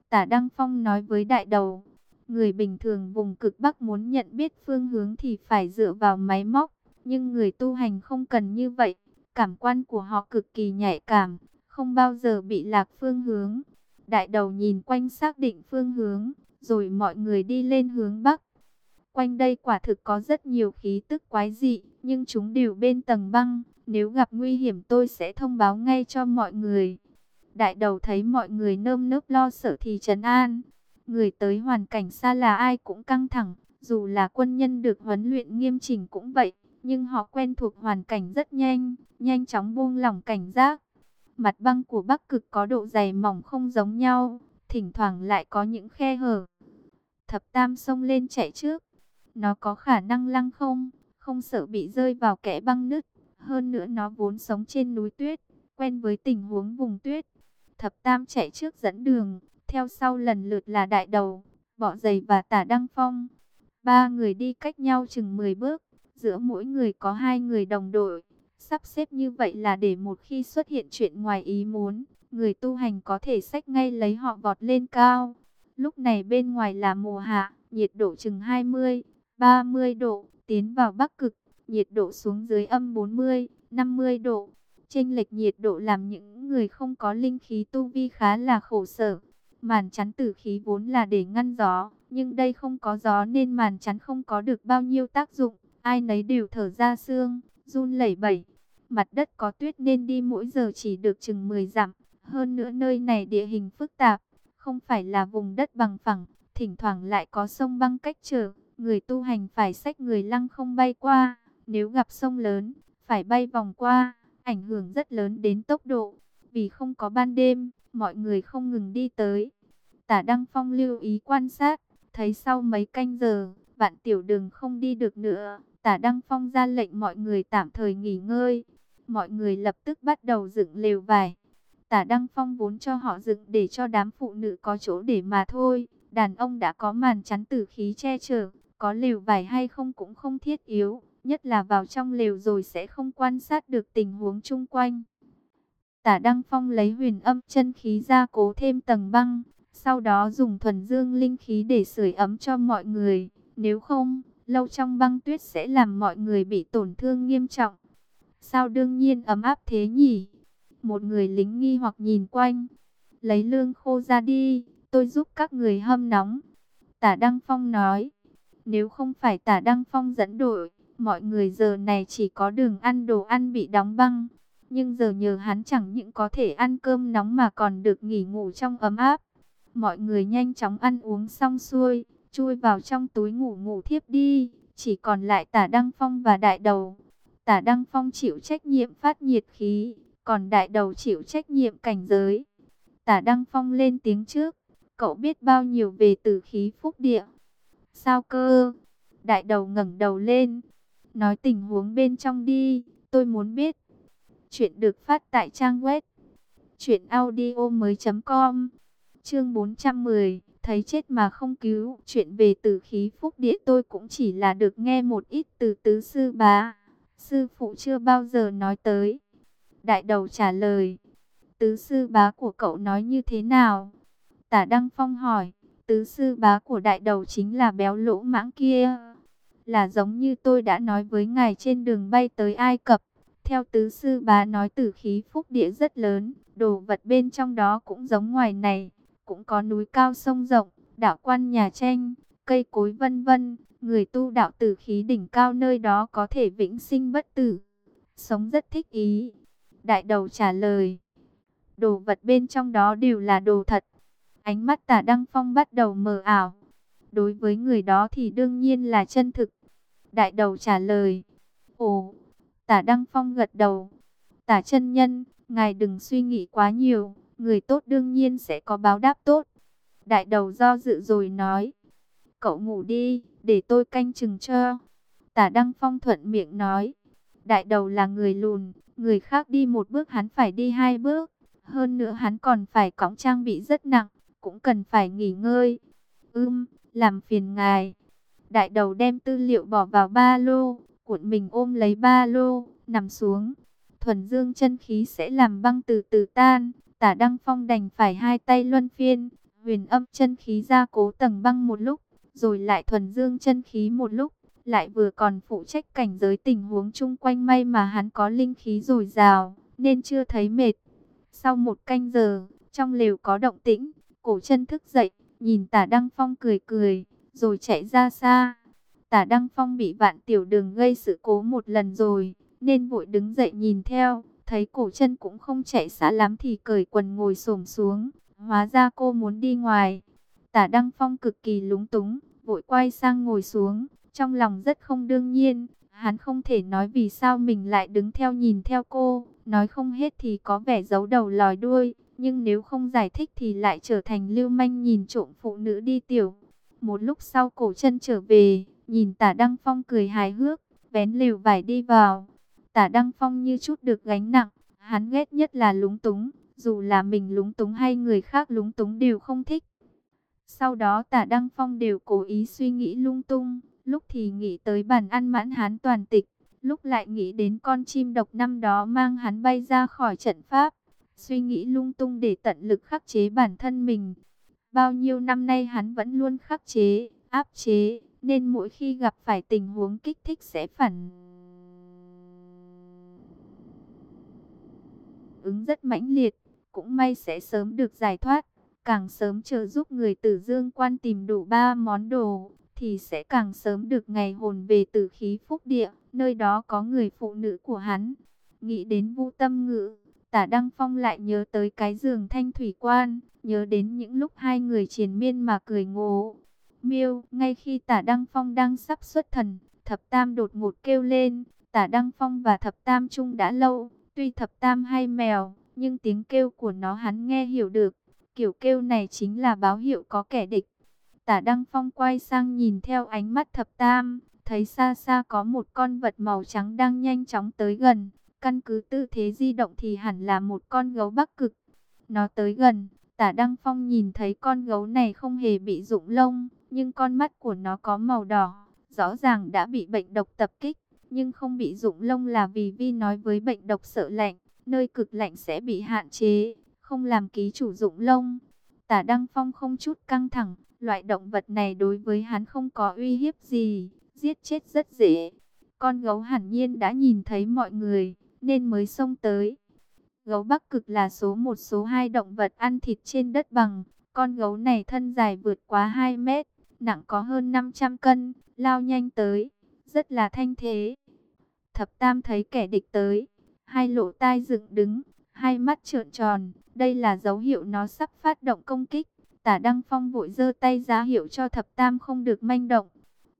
Tả Đăng Phong nói với đại đầu, người bình thường vùng cực Bắc muốn nhận biết phương hướng thì phải dựa vào máy móc, nhưng người tu hành không cần như vậy. Cảm quan của họ cực kỳ nhạy cảm, không bao giờ bị lạc phương hướng. Đại đầu nhìn quanh xác định phương hướng, rồi mọi người đi lên hướng Bắc. Quanh đây quả thực có rất nhiều khí tức quái dị, nhưng chúng đều bên tầng băng. Nếu gặp nguy hiểm tôi sẽ thông báo ngay cho mọi người. Đại đầu thấy mọi người nơm nớp lo sợ thì trấn an. Người tới hoàn cảnh xa là ai cũng căng thẳng, dù là quân nhân được huấn luyện nghiêm chỉnh cũng vậy. Nhưng họ quen thuộc hoàn cảnh rất nhanh, nhanh chóng buông lỏng cảnh giác. Mặt băng của Bắc Cực có độ dày mỏng không giống nhau, thỉnh thoảng lại có những khe hở. Thập Tam xông lên chạy trước, nó có khả năng lăng không, không sợ bị rơi vào kẽ băng nứt. Hơn nữa nó vốn sống trên núi tuyết, quen với tình huống vùng tuyết. Thập Tam chạy trước dẫn đường, theo sau lần lượt là đại đầu, bỏ giày và tả đăng phong. Ba người đi cách nhau chừng 10 bước, giữa mỗi người có hai người đồng đội. Sắp xếp như vậy là để một khi xuất hiện chuyện ngoài ý muốn, người tu hành có thể xách ngay lấy họ vọt lên cao. Lúc này bên ngoài là mùa hạ, nhiệt độ chừng 20, 30 độ, tiến vào bắc cực, nhiệt độ xuống dưới âm 40, 50 độ. Chênh lệch nhiệt độ làm những người không có linh khí tu vi khá là khổ sở. Màn chắn tử khí vốn là để ngăn gió, nhưng đây không có gió nên màn chắn không có được bao nhiêu tác dụng. Ai nấy đều thở ra xương, run lẩy bẩy. Mặt đất có tuyết nên đi mỗi giờ chỉ được chừng 10 dặm. Hơn nữa nơi này địa hình phức tạp, không phải là vùng đất bằng phẳng, thỉnh thoảng lại có sông băng cách trở người tu hành phải xách người lăng không bay qua, nếu gặp sông lớn, phải bay vòng qua, ảnh hưởng rất lớn đến tốc độ. Vì không có ban đêm, mọi người không ngừng đi tới. Tả Đăng Phong lưu ý quan sát, thấy sau mấy canh giờ, vạn tiểu đường không đi được nữa. Tả Đăng Phong ra lệnh mọi người tạm thời nghỉ ngơi. Mọi người lập tức bắt đầu dựng lều vải. Tả Đăng Phong vốn cho họ dựng để cho đám phụ nữ có chỗ để mà thôi. Đàn ông đã có màn chắn tử khí che chở, có lều vải hay không cũng không thiết yếu, nhất là vào trong lều rồi sẽ không quan sát được tình huống chung quanh. Tả Đăng Phong lấy huyền âm chân khí ra cố thêm tầng băng, sau đó dùng thuần dương linh khí để sưởi ấm cho mọi người. Nếu không, lâu trong băng tuyết sẽ làm mọi người bị tổn thương nghiêm trọng. Sao đương nhiên ấm áp thế nhỉ? Một người lính nghi hoặc nhìn quanh. Lấy lương khô ra đi, tôi giúp các người hâm nóng. Tả Đăng Phong nói. Nếu không phải tả Đăng Phong dẫn đội, mọi người giờ này chỉ có đường ăn đồ ăn bị đóng băng. Nhưng giờ nhờ hắn chẳng những có thể ăn cơm nóng mà còn được nghỉ ngủ trong ấm áp. Mọi người nhanh chóng ăn uống xong xuôi, chui vào trong túi ngủ ngủ thiếp đi, chỉ còn lại tả Đăng Phong và đại đầu. Tả Đăng Phong chịu trách nhiệm phát nhiệt khí, còn đại đầu chịu trách nhiệm cảnh giới. Tả Đăng Phong lên tiếng trước, cậu biết bao nhiêu về tử khí phúc địa. Sao cơ? Đại đầu ngẩng đầu lên, nói tình huống bên trong đi, tôi muốn biết. Chuyện được phát tại trang web truyệnaudiomoi.com. Chương 410, thấy chết mà không cứu. Chuyện về tử khí phúc địa tôi cũng chỉ là được nghe một ít từ tứ sư bá. Sư phụ chưa bao giờ nói tới. Đại đầu trả lời, tứ sư bá của cậu nói như thế nào? Tả Đăng Phong hỏi, tứ sư bá của đại đầu chính là béo lỗ mãng kia. Là giống như tôi đã nói với ngài trên đường bay tới Ai Cập. Theo tứ sư bá nói tử khí phúc địa rất lớn, đồ vật bên trong đó cũng giống ngoài này. Cũng có núi cao sông rộng, đạo quan nhà tranh, cây cối vân vân. Người tu đạo tử khí đỉnh cao nơi đó có thể vĩnh sinh bất tử. Sống rất thích ý. Đại đầu trả lời. Đồ vật bên trong đó đều là đồ thật. Ánh mắt tả Đăng Phong bắt đầu mờ ảo. Đối với người đó thì đương nhiên là chân thực. Đại đầu trả lời. Ồ, tả Đăng Phong gật đầu. Tả chân nhân, ngài đừng suy nghĩ quá nhiều. Người tốt đương nhiên sẽ có báo đáp tốt. Đại đầu do dự rồi nói. Cậu ngủ đi, để tôi canh chừng cho. Tả Đăng Phong thuận miệng nói. Đại đầu là người lùn, người khác đi một bước hắn phải đi hai bước. Hơn nữa hắn còn phải cõng trang bị rất nặng, cũng cần phải nghỉ ngơi. Ưm, làm phiền ngài. Đại đầu đem tư liệu bỏ vào ba lô, cuộn mình ôm lấy ba lô, nằm xuống. Thuần dương chân khí sẽ làm băng từ từ tan. Tả Đăng Phong đành phải hai tay luân phiên, huyền âm chân khí ra cố tầng băng một lúc, rồi lại thuần dương chân khí một lúc, lại vừa còn phụ trách cảnh giới tình huống chung quanh may mà hắn có linh khí dồi dào, nên chưa thấy mệt. Sau một canh giờ, trong lều có động tĩnh, cổ chân thức dậy, nhìn tả Đăng Phong cười cười, rồi chạy ra xa. Tả Đăng Phong bị vạn tiểu đường gây sự cố một lần rồi, nên vội đứng dậy nhìn theo, thấy cổ chân cũng không chạy xã lắm thì cởi quần ngồi xổm xuống, hóa ra cô muốn đi ngoài. Tả Đăng Phong cực kỳ lúng túng, vội quay sang ngồi xuống, trong lòng rất không đương nhiên, hắn không thể nói vì sao mình lại đứng theo nhìn theo cô, nói không hết thì có vẻ giấu đầu lòi đuôi, nhưng nếu không giải thích thì lại trở thành lưu manh nhìn trộm phụ nữ đi tiểu. Một lúc sau cổ chân trở về, nhìn tả Đăng Phong cười hài hước, vén lều vải đi vào. Tả Đăng Phong như chút được gánh nặng, hắn ghét nhất là lúng túng, dù là mình lúng túng hay người khác lúng túng đều không thích. Sau đó tả Đăng Phong đều cố ý suy nghĩ lung tung, lúc thì nghĩ tới bàn ăn mãn hán toàn tịch, lúc lại nghĩ đến con chim độc năm đó mang hắn bay ra khỏi trận pháp, suy nghĩ lung tung để tận lực khắc chế bản thân mình. Bao nhiêu năm nay hắn vẫn luôn khắc chế, áp chế, nên mỗi khi gặp phải tình huống kích thích sẽ phản ứng rất mãnh liệt, cũng may sẽ sớm được giải thoát, càng sớm trợ giúp người tử dương quan tìm đủ ba món đồ, thì sẽ càng sớm được ngày hồn về tử khí phúc địa, nơi đó có người phụ nữ của hắn. Nghĩ đến vu tâm ngữ, tả Đăng Phong lại nhớ tới cái giường thanh thủy quan, nhớ đến những lúc hai người triền miên mà cười Miêu, ngay khi tả Đăng Phong đang sắp xuất thần, thập tam đột ngột kêu lên, tả Đăng Phong và thập tam chung đã lâu, tuy thập tam hay mèo, nhưng tiếng kêu của nó hắn nghe hiểu được, kiểu kêu này chính là báo hiệu có kẻ địch. Tả Đăng Phong quay sang nhìn theo ánh mắt thập tam, thấy xa xa có một con vật màu trắng đang nhanh chóng tới gần. Căn cứ tư thế di động thì hẳn là một con gấu bắc cực. Nó tới gần, tả Đăng Phong nhìn thấy con gấu này không hề bị rụng lông, nhưng con mắt của nó có màu đỏ, rõ ràng đã bị bệnh độc tập kích, nhưng không bị rụng lông là vì Vi nói với bệnh độc sợ lạnh, nơi cực lạnh sẽ bị hạn chế, không làm ký chủ rụng lông. Tả Đăng Phong không chút căng thẳng, Loại động vật này đối với hắn không có uy hiếp gì, giết chết rất dễ. Con gấu hẳn nhiên đã nhìn thấy mọi người, nên mới xông tới. Gấu Bắc Cực là số một số hai động vật ăn thịt trên đất bằng. Con gấu này thân dài vượt quá 2 mét, nặng có hơn 500 cân, lao nhanh tới, rất là thanh thế. Thập Tam thấy kẻ địch tới, hai lỗ tai dựng đứng, hai mắt trợn tròn, đây là dấu hiệu nó sắp phát động công kích. Tả Đăng Phong vội giơ tay ra hiệu cho thập tam không được manh động.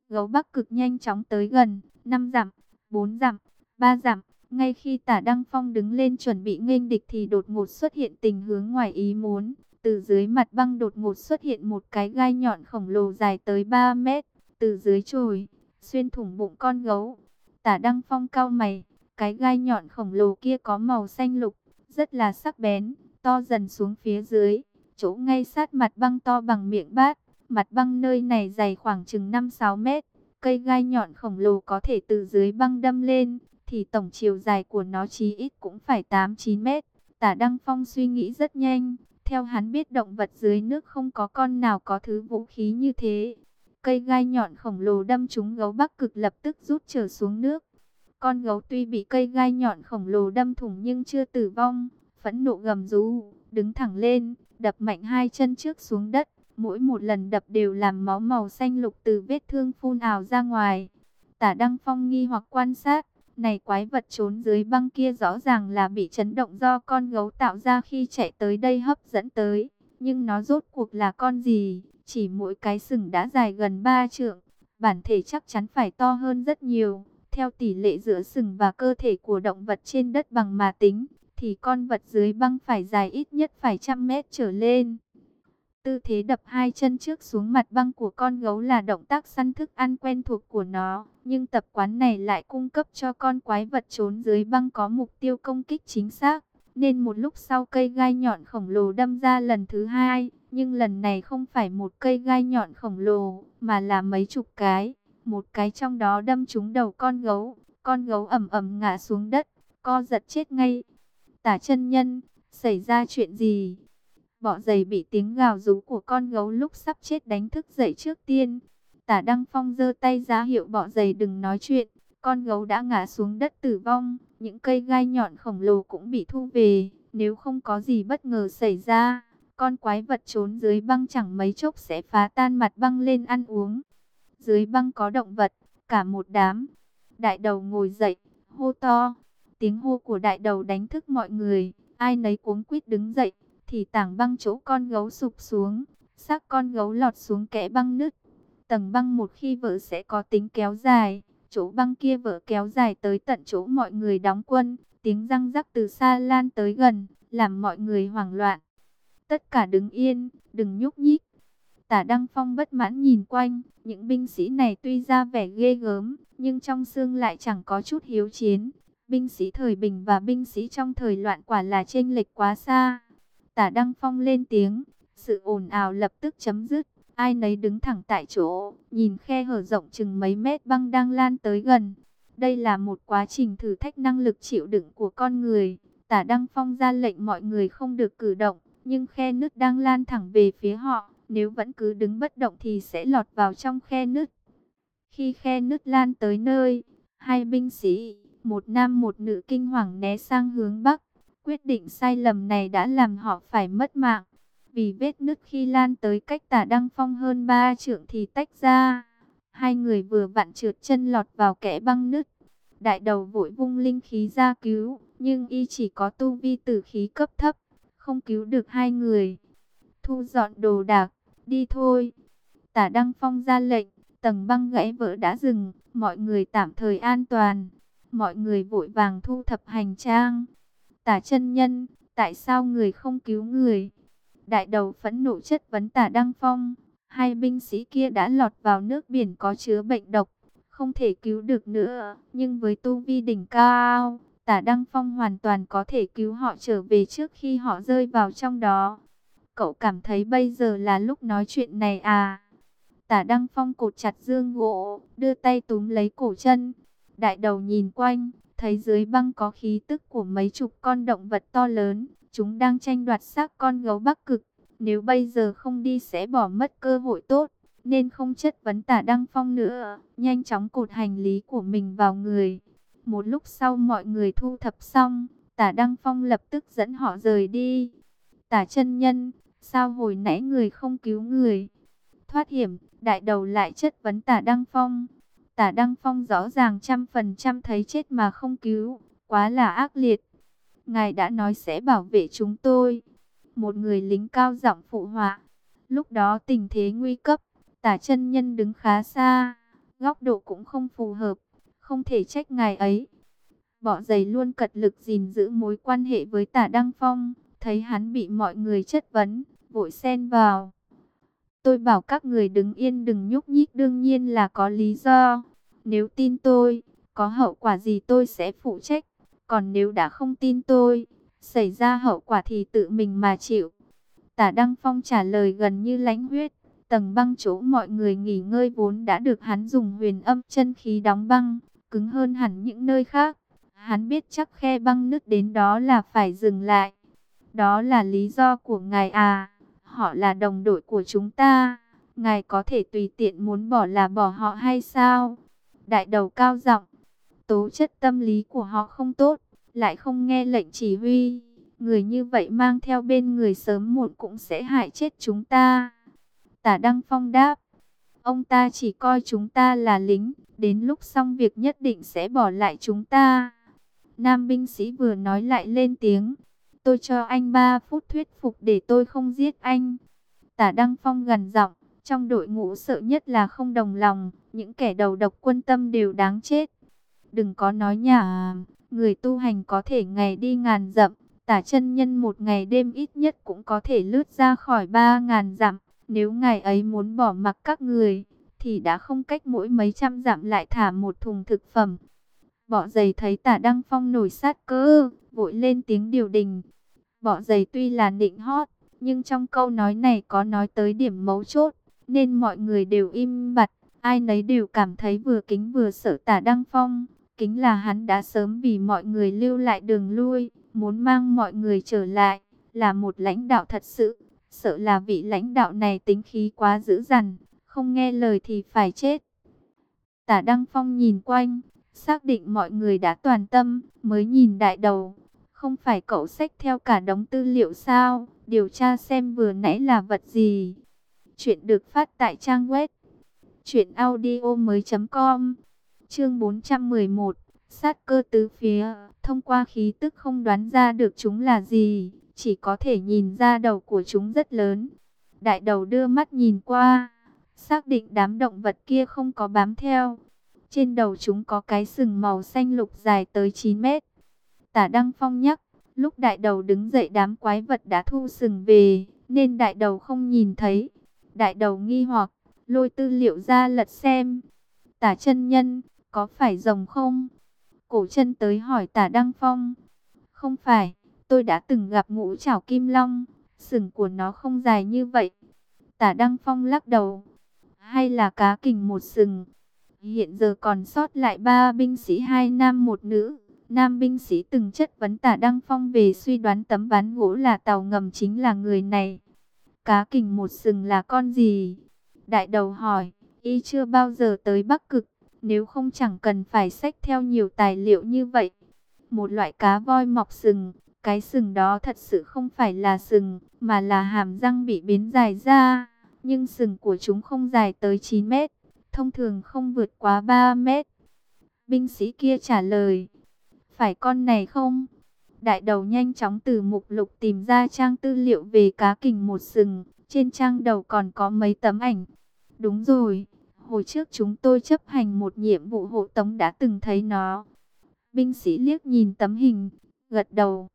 Gấu bắc cực nhanh chóng tới gần, năm dặm, bốn dặm, ba dặm. Ngay khi tả Đăng Phong đứng lên chuẩn bị nghênh địch thì đột ngột xuất hiện tình hướng ngoài ý muốn. Từ dưới mặt băng đột ngột xuất hiện một cái gai nhọn khổng lồ dài tới 3 mét. Từ dưới trồi, xuyên thủng bụng con gấu. Tả Đăng Phong cao mày, cái gai nhọn khổng lồ kia có màu xanh lục, rất là sắc bén, to dần xuống phía dưới. Chỗ ngay sát mặt băng to bằng miệng bát, mặt băng nơi này dày khoảng chừng 5-6 mét. Cây gai nhọn khổng lồ có thể từ dưới băng đâm lên, thì tổng chiều dài của nó chí ít cũng phải 8-9 mét. Tả Đăng Phong suy nghĩ rất nhanh, theo hắn biết động vật dưới nước không có con nào có thứ vũ khí như thế. Cây gai nhọn khổng lồ đâm trúng gấu bắc cực lập tức rút trở xuống nước. Con gấu tuy bị cây gai nhọn khổng lồ đâm thủng nhưng chưa tử vong, phẫn nộ gầm rú, đứng thẳng lên, đập mạnh hai chân trước xuống đất. Mỗi một lần đập đều làm máu màu xanh lục từ vết thương phun ảo ra ngoài. Tả Đăng Phong nghi hoặc quan sát, này quái vật trốn dưới băng kia rõ ràng là bị chấn động do con gấu tạo ra khi chạy tới đây hấp dẫn tới. Nhưng nó rốt cuộc là con gì? Chỉ mỗi cái sừng đã dài gần 3 trượng. Bản thể chắc chắn phải to hơn rất nhiều. Theo tỷ lệ giữa sừng và cơ thể của động vật trên đất bằng mà tính, thì con vật dưới băng phải dài ít nhất phải trăm mét trở lên. Tư thế đập hai chân trước xuống mặt băng của con gấu là động tác săn thức ăn quen thuộc của nó. Nhưng tập quán này lại cung cấp cho con quái vật trốn dưới băng có mục tiêu công kích chính xác. Nên một lúc sau cây gai nhọn khổng lồ đâm ra lần thứ hai. Nhưng lần này không phải một cây gai nhọn khổng lồ, mà là mấy chục cái. Một cái trong đó đâm trúng đầu con gấu. Con gấu ẩm ẩm ngã xuống đất, co giật chết ngay. Tả chân nhân, xảy ra chuyện gì? Bọ giày bị tiếng gào rú của con gấu lúc sắp chết đánh thức dậy trước tiên. Tả Đăng Phong giơ tay ra hiệu bọ giày đừng nói chuyện. Con gấu đã ngã xuống đất tử vong. Những cây gai nhọn khổng lồ cũng bị thu về. Nếu không có gì bất ngờ xảy ra, con quái vật trốn dưới băng chẳng mấy chốc sẽ phá tan mặt băng lên ăn uống. Dưới băng có động vật, cả một đám. Đại đầu ngồi dậy, hô to. Tiếng hô của đại đầu đánh thức mọi người. Ai nấy cuống quýt đứng dậy, thì tảng băng chỗ con gấu sụp xuống, xác con gấu lọt xuống kẽ băng nứt. Tầng băng một khi vỡ sẽ có tính kéo dài, chỗ băng kia vỡ kéo dài tới tận chỗ mọi người đóng quân, tiếng răng rắc từ xa lan tới gần, làm mọi người hoảng loạn. Tất cả đứng yên, đừng nhúc nhích. Tả Đăng Phong bất mãn nhìn quanh, những binh sĩ này tuy ra vẻ ghê gớm, nhưng trong xương lại chẳng có chút hiếu chiến. Binh sĩ thời bình và binh sĩ trong thời loạn quả là chênh lệch quá xa. Tả Đăng Phong lên tiếng, sự ồn ào lập tức chấm dứt. Ai nấy đứng thẳng tại chỗ, nhìn khe hở rộng chừng mấy mét băng đang lan tới gần. Đây là một quá trình thử thách năng lực chịu đựng của con người. Tả Đăng Phong ra lệnh mọi người không được cử động, nhưng khe nứt đang lan thẳng về phía họ. Nếu vẫn cứ đứng bất động thì sẽ lọt vào trong khe nứt. Khi khe nứt lan tới nơi, hai binh sĩ, một nam một nữ kinh hoàng né sang hướng bắc. Quyết định sai lầm này đã làm họ phải mất mạng. Vì vết nứt khi lan tới cách tả Đăng Phong hơn ba trượng thì tách ra. Hai người vừa vặn trượt chân lọt vào kẽ băng nứt. Đại đầu vội vung linh khí ra cứu, nhưng y chỉ có tu vi tử khí cấp thấp, không cứu được hai người. Thu dọn đồ đạc, đi thôi. Tả Đăng Phong ra lệnh, tầng băng gãy vỡ đã dừng, mọi người tạm thời an toàn. Mọi người vội vàng thu thập hành trang. Tả chân nhân, tại sao người không cứu người? Đại đầu phẫn nộ chất vấn tả Đăng Phong. Hai binh sĩ kia đã lọt vào nước biển có chứa bệnh độc, không thể cứu được nữa. Nhưng với tu vi đỉnh cao, tả Đăng Phong hoàn toàn có thể cứu họ trở về trước khi họ rơi vào trong đó. Cậu cảm thấy bây giờ là lúc nói chuyện này à? Tả Đăng Phong cột chặt dương gỗ, đưa tay túm lấy cổ chân. Đại đầu nhìn quanh, thấy dưới băng có khí tức của mấy chục con động vật to lớn, chúng đang tranh đoạt xác con gấu bắc cực. Nếu bây giờ không đi sẽ bỏ mất cơ hội tốt, nên không chất vấn tả Đăng Phong nữa, nhanh chóng cột hành lý của mình vào người. Một lúc sau mọi người thu thập xong, tả Đăng Phong lập tức dẫn họ rời đi. Tả chân nhân, sao hồi nãy người không cứu người? Thoát hiểm, đại đầu lại chất vấn tả Đăng Phong. Tả Đăng Phong rõ ràng trăm phần trăm thấy chết mà không cứu, quá là ác liệt. Ngài đã nói sẽ bảo vệ chúng tôi. Một người lính cao giọng phụ họa. Lúc đó tình thế nguy cấp, tả chân nhân đứng khá xa, góc độ cũng không phù hợp, không thể trách ngài ấy. Bỏ giày luôn cật lực gìn giữ mối quan hệ với tả Đăng Phong, thấy hắn bị mọi người chất vấn, vội xen vào. Tôi bảo các người đứng yên đừng nhúc nhích đương nhiên là có lý do. Nếu tin tôi, có hậu quả gì tôi sẽ phụ trách. Còn nếu đã không tin tôi, xảy ra hậu quả thì tự mình mà chịu. Tả Đăng Phong trả lời gần như lãnh huyết. Tầng băng chỗ mọi người nghỉ ngơi vốn đã được hắn dùng huyền âm chân khí đóng băng, cứng hơn hẳn những nơi khác. Hắn biết chắc khe băng nứt đến đó là phải dừng lại. Đó là lý do của ngài à, họ là đồng đội của chúng ta. Ngài có thể tùy tiện muốn bỏ là bỏ họ hay sao? Đại đầu cao giọng, tố chất tâm lý của họ không tốt, lại không nghe lệnh chỉ huy. Người như vậy mang theo bên người sớm muộn cũng sẽ hại chết chúng ta. Tả Đăng Phong đáp, ông ta chỉ coi chúng ta là lính, đến lúc xong việc nhất định sẽ bỏ lại chúng ta. Nam binh sĩ vừa nói lại lên tiếng, tôi cho anh 3 phút thuyết phục để tôi không giết anh. Tả Đăng Phong gần giọng, trong đội ngũ sợ nhất là không đồng lòng, những kẻ đầu độc quân tâm đều đáng chết. Đừng có nói nhả, người tu hành có thể ngày đi ngàn dặm, tả chân nhân một ngày đêm ít nhất cũng có thể lướt ra khỏi ba ngàn dặm. Nếu ngài ấy muốn bỏ mặc các người, thì đã không cách mỗi mấy trăm dặm lại thả một thùng thực phẩm. Bọ giày thấy tả Đăng Phong nổi sát cơ, vội lên tiếng điều đình. Bọ giày tuy là nịnh hót, nhưng trong câu nói này có nói tới điểm mấu chốt, nên mọi người đều im bặt. Ai nấy đều cảm thấy vừa kính vừa sợ tả Đăng Phong. Kính là hắn đã sớm vì mọi người lưu lại đường lui, muốn mang mọi người trở lại, là một lãnh đạo thật sự. Sợ là vị lãnh đạo này tính khí quá dữ dằn, không nghe lời thì phải chết. Tả Đăng Phong nhìn quanh, xác định mọi người đã toàn tâm, mới nhìn đại đầu. Không phải cậu xách theo cả đống tư liệu sao, điều tra xem vừa nãy là vật gì. Chuyện được phát tại trang web truyệnaudiomoi.com. Chương 411. Sát cơ tứ phía, thông qua khí tức không đoán ra được chúng là gì, chỉ có thể nhìn ra đầu của chúng rất lớn. Đại đầu đưa mắt nhìn qua, xác định đám động vật kia không có bám theo. Trên đầu chúng có cái sừng màu xanh lục dài tới 9 mét. Tả Đăng Phong nhắc, lúc đại đầu đứng dậy đám quái vật đã thu sừng về, nên đại đầu không nhìn thấy. Đại đầu nghi hoặc, lôi tư liệu ra lật xem. Tả chân nhân, có phải rồng không? Cổ chân tới hỏi tả Đăng Phong. Không phải, tôi đã từng gặp ngũ trảo kim long, sừng của nó không dài như vậy. Tả Đăng Phong lắc đầu. Hay là cá kình một sừng? Hiện giờ còn sót lại ba binh sĩ hai nam một nữ. Nam binh sĩ từng chất vấn tả Đăng Phong về suy đoán tấm ván gỗ là tàu ngầm chính là người này. Cá kình một sừng là con gì? Đại đầu hỏi, y chưa bao giờ tới Bắc Cực, nếu không chẳng cần phải xách theo nhiều tài liệu như vậy. Một loại cá voi mọc sừng, cái sừng đó thật sự không phải là sừng, mà là hàm răng bị biến dài ra. Nhưng sừng của chúng không dài tới 9 mét, thông thường không vượt quá 3 mét. Binh sĩ kia trả lời, phải con này không? Đại đầu nhanh chóng từ mục lục tìm ra trang tư liệu về cá kình một sừng. Trên trang đầu còn có mấy tấm ảnh. Đúng rồi, hồi trước chúng tôi chấp hành một nhiệm vụ hộ tống đã từng thấy nó. Binh sĩ liếc nhìn tấm hình, gật đầu.